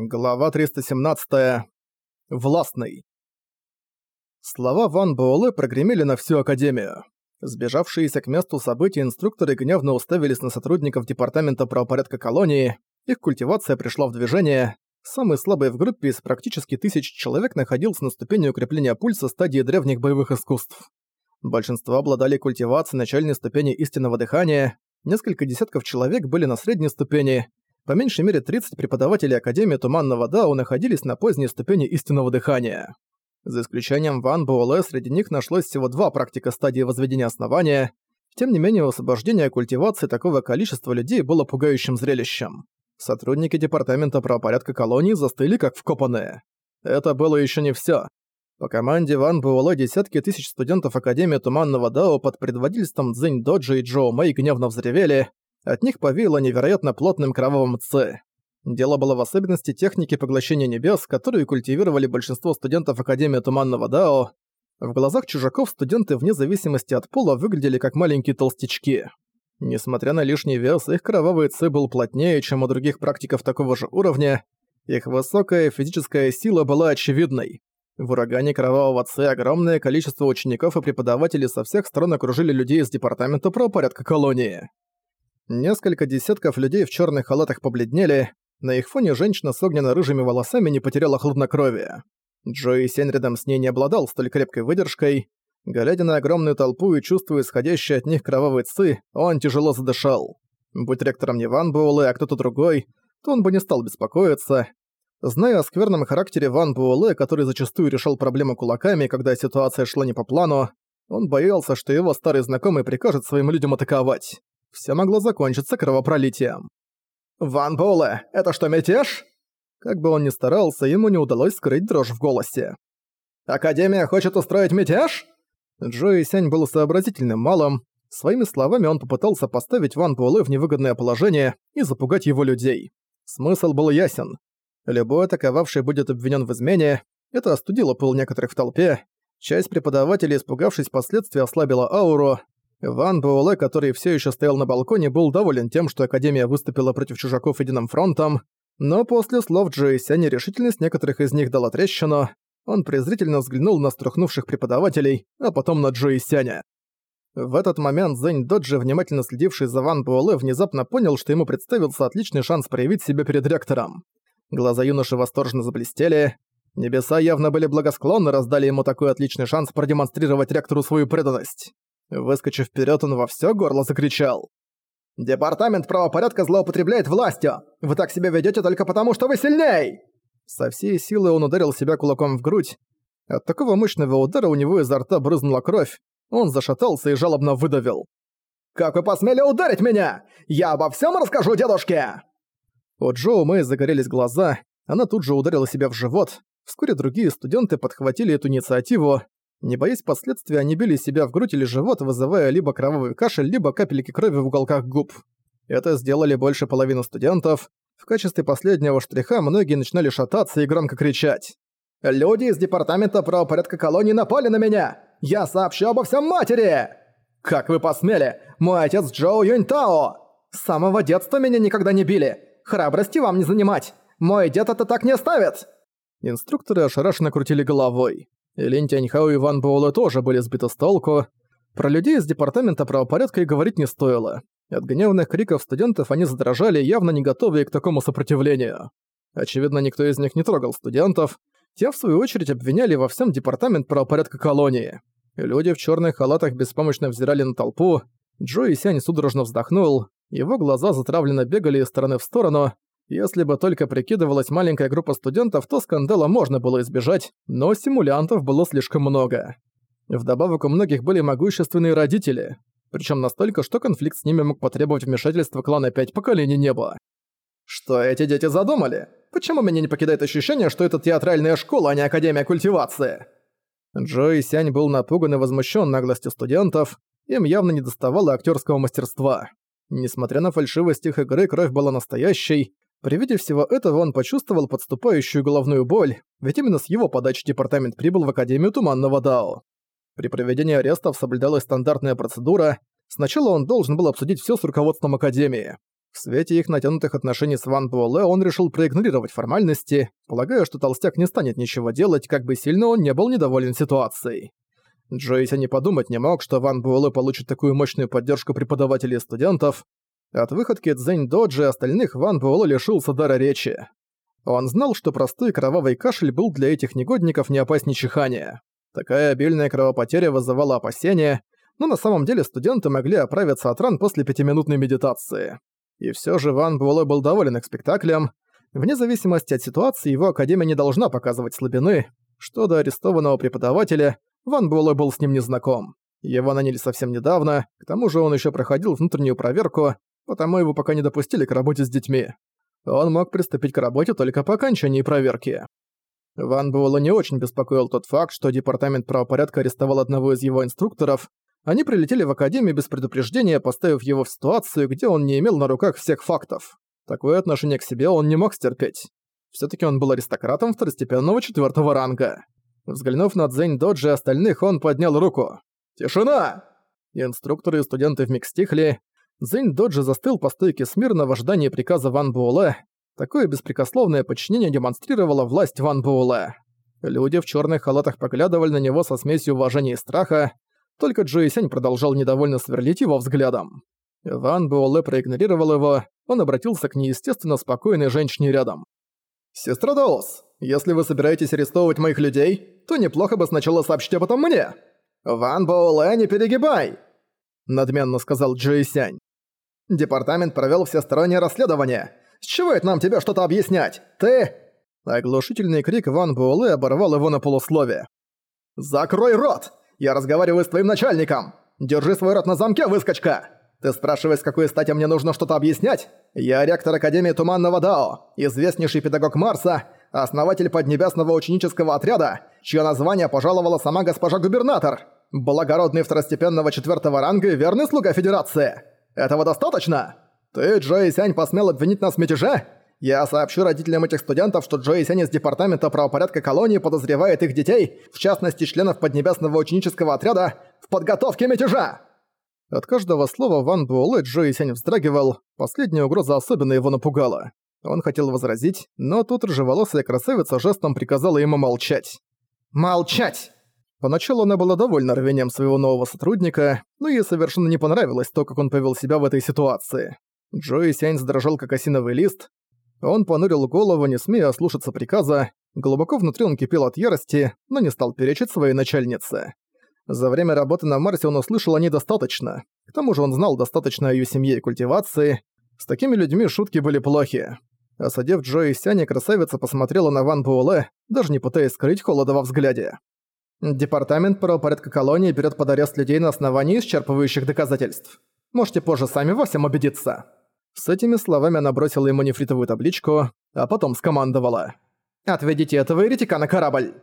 Глава 317. Властный. Слова Ван Буэлэ прогремели на всю Академию. Сбежавшиеся к месту событий инструкторы гневно уставились на сотрудников Департамента правопорядка колонии, их культивация пришла в движение. Самый слабый в группе из практически тысяч человек находился на ступени укрепления пульса стадии древних боевых искусств. Большинство обладали культивацией начальной ступени истинного дыхания, несколько десятков человек были на средней ступени, по меньшей мере 30 преподавателей Академии Туманного Дао находились на поздней ступени истинного дыхания. За исключением Ван Буэлэ, среди них нашлось всего два практика стадии возведения основания. Тем не менее, освобождение культивации такого количества людей было пугающим зрелищем. Сотрудники Департамента правопорядка колонии застыли как вкопанные. Это было еще не все. По команде Ван Буэлэ десятки тысяч студентов Академии Туманного Дао под предводительством Цзинь Доджи и Джоу Мэй гневно взревели, от них повеяло невероятно плотным кровавым ци. Дело было в особенности техники поглощения небес, которую культивировали большинство студентов Академии Туманного Дао. В глазах чужаков студенты вне зависимости от пола выглядели как маленькие толстячки. Несмотря на лишний вес, их кровавый ци был плотнее, чем у других практиков такого же уровня. Их высокая физическая сила была очевидной. В урагане кровавого ци огромное количество учеников и преподавателей со всех сторон окружили людей из департамента правопорядка колонии. Несколько десятков людей в черных халатах побледнели, на их фоне женщина с огненно-рыжими волосами не потеряла хладнокровие. Джои Сень рядом с ней не обладал столь крепкой выдержкой. Глядя на огромную толпу и чувствуя исходящий от них кровавый ци, он тяжело задышал. Будь ректором не Ван Буэлэ, а кто-то другой, то он бы не стал беспокоиться. Зная о скверном характере Ван Буэлэ, который зачастую решал проблемы кулаками, когда ситуация шла не по плану, он боялся, что его старый знакомый прикажет своим людям атаковать все могло закончиться кровопролитием. «Ван Буэлэ, это что, мятеж?» Как бы он ни старался, ему не удалось скрыть дрожь в голосе. «Академия хочет устроить мятеж?» Джои Сянь был сообразительным малым. Своими словами он попытался поставить Ван Буэлэ в невыгодное положение и запугать его людей. Смысл был ясен. Любой атаковавший будет обвинен в измене. Это остудило пыл некоторых в толпе. Часть преподавателей, испугавшись последствий, ослабила ауру. Ван Буэлэ, который все еще стоял на балконе, был доволен тем, что Академия выступила против чужаков единым фронтом, но после слов Джейся нерешительность некоторых из них дала трещину. Он презрительно взглянул на струхнувших преподавателей, а потом на Джоисяня. В этот момент Зэнь Доджи, внимательно следивший за Ван Буэлэ, внезапно понял, что ему представился отличный шанс проявить себя перед ректором. Глаза юноши восторженно заблестели. Небеса явно были благосклонны, раздали ему такой отличный шанс продемонстрировать ректору свою преданность. Выскочив вперед, он во все горло закричал. «Департамент правопорядка злоупотребляет властью! Вы так себя ведете только потому, что вы сильней!» Со всей силы он ударил себя кулаком в грудь. От такого мощного удара у него изо рта брызнула кровь. Он зашатался и жалобно выдавил. «Как вы посмели ударить меня? Я обо всем расскажу дедушке!» У Джоу Мэй загорелись глаза, она тут же ударила себя в живот. Вскоре другие студенты подхватили эту инициативу. Не боясь последствий, они били себя в грудь или живот, вызывая либо кровавый кашель, либо капельки крови в уголках губ. Это сделали больше половины студентов. В качестве последнего штриха многие начинали шататься и громко кричать. «Люди из департамента правопорядка колонии напали на меня! Я сообщу обо всем матери!» «Как вы посмели? Мой отец Джоу Юньтао! С самого детства меня никогда не били! Храбрости вам не занимать! Мой дед это так не оставит!» Инструкторы ошарашенно крутили головой. Лин Тяньхао и Ван Буэлэ тоже были сбиты с толку. Про людей из департамента правопорядка и говорить не стоило. От гневных криков студентов они задрожали, явно не готовые к такому сопротивлению. Очевидно, никто из них не трогал студентов. Те, в свою очередь, обвиняли во всем департамент правопорядка колонии. Люди в черных халатах беспомощно взирали на толпу. Джо и Сянь судорожно вздохнул. Его глаза затравленно бегали из стороны в сторону. Если бы только прикидывалась маленькая группа студентов, то скандала можно было избежать, но симулянтов было слишком много. Вдобавок у многих были могущественные родители, причем настолько, что конфликт с ними мог потребовать вмешательства клана пять поколений неба. Что эти дети задумали? Почему меня не покидает ощущение, что это театральная школа, а не академия культивации? Джо и Сянь был напуган и возмущен наглостью студентов, им явно не доставало актерского мастерства. Несмотря на фальшивость их игры, кровь была настоящей, при виде всего этого он почувствовал подступающую головную боль, ведь именно с его подачи департамент прибыл в Академию Туманного Дао. При проведении арестов соблюдалась стандартная процедура. Сначала он должен был обсудить все с руководством Академии. В свете их натянутых отношений с Ван Буэлэ он решил проигнорировать формальности, полагая, что толстяк не станет ничего делать, как бы сильно он не был недоволен ситуацией. Джойси не подумать не мог, что Ван Буэлэ получит такую мощную поддержку преподавателей и студентов. От выходки Цзэнь Доджи и остальных Ван Буэлэ лишился дара речи. Он знал, что простой кровавый кашель был для этих негодников не опаснее чихания. Такая обильная кровопотеря вызывала опасения, но на самом деле студенты могли оправиться от ран после пятиминутной медитации. И все же Ван Буэлэ был доволен их спектаклем. Вне зависимости от ситуации, его академия не должна показывать слабины. Что до арестованного преподавателя, Ван Буэлэ был с ним не знаком. Его наняли совсем недавно, к тому же он еще проходил внутреннюю проверку, потому его пока не допустили к работе с детьми. Он мог приступить к работе только по окончании проверки. Ван Буэлла не очень беспокоил тот факт, что департамент правопорядка арестовал одного из его инструкторов. Они прилетели в академию без предупреждения, поставив его в ситуацию, где он не имел на руках всех фактов. Такое отношение к себе он не мог стерпеть. все таки он был аристократом второстепенного четвертого ранга. Взглянув на Дзэнь Доджи и остальных, он поднял руку. «Тишина!» Инструкторы и студенты вмиг стихли. Дзэнь Доджи застыл по стойке смирно в ожидании приказа Ван Буэлэ, Такое беспрекословное подчинение демонстрировало власть Ван Буэлэ. Люди в черных халатах поглядывали на него со смесью уважения и страха, только Джои Сянь продолжал недовольно сверлить его взглядом. Ван Буэлэ проигнорировал его, он обратился к неестественно спокойной женщине рядом. «Сестра Даос, если вы собираетесь арестовывать моих людей, то неплохо бы сначала сообщить об этом мне. Ван Буэлэ, не перегибай!» Надменно сказал Джои Сянь. Департамент провёл всестороннее расследование. С чего это нам тебе что-то объяснять? Ты...» Оглушительный крик Ван Буэлэ оборвал его на полуслове. «Закрой рот! Я разговариваю с твоим начальником! Держи свой рот на замке, выскочка! Ты спрашиваешь, с какой стати мне нужно что-то объяснять? Я ректор Академии Туманного Дао, известнейший педагог Марса, основатель Поднебесного ученического отряда, чье название пожаловала сама госпожа губернатор, благородный второстепенного четвертого ранга и верный слуга Федерации. Этого достаточно?» «Ты, Джои Сянь, посмел обвинить нас в мятеже? Я сообщу родителям этих студентов, что Джои Сянь из Департамента правопорядка колонии подозревает их детей, в частности членов Поднебесного ученического отряда, в подготовке мятежа!» От каждого слова Ван Буэлэ Джои Сянь вздрагивал, последняя угроза особенно его напугала. Он хотел возразить, но тут рыжеволосая красавица жестом приказала ему молчать. «Молчать!» Поначалу она была довольна рвением своего нового сотрудника, но ей совершенно не понравилось то, как он повел себя в этой ситуации. Джои Сянь задрожал как осиновый лист. Он понурил голову, не смея ослушаться приказа. Глубоко внутри он кипел от ярости, но не стал перечить своей начальнице. За время работы на Марсе он услышал о ней достаточно. К тому же он знал достаточно о её семье и культивации. С такими людьми шутки были плохи. Осадив Джои Сяни, красавица посмотрела на Ван Буэлэ, даже не пытаясь скрыть холода во взгляде. Департамент правопорядка колонии берет под арест людей на основании исчерпывающих доказательств. Можете позже сами во всем убедиться. С этими словами она бросила ему нефритовую табличку, а потом скомандовала. «Отведите этого еретика на корабль!»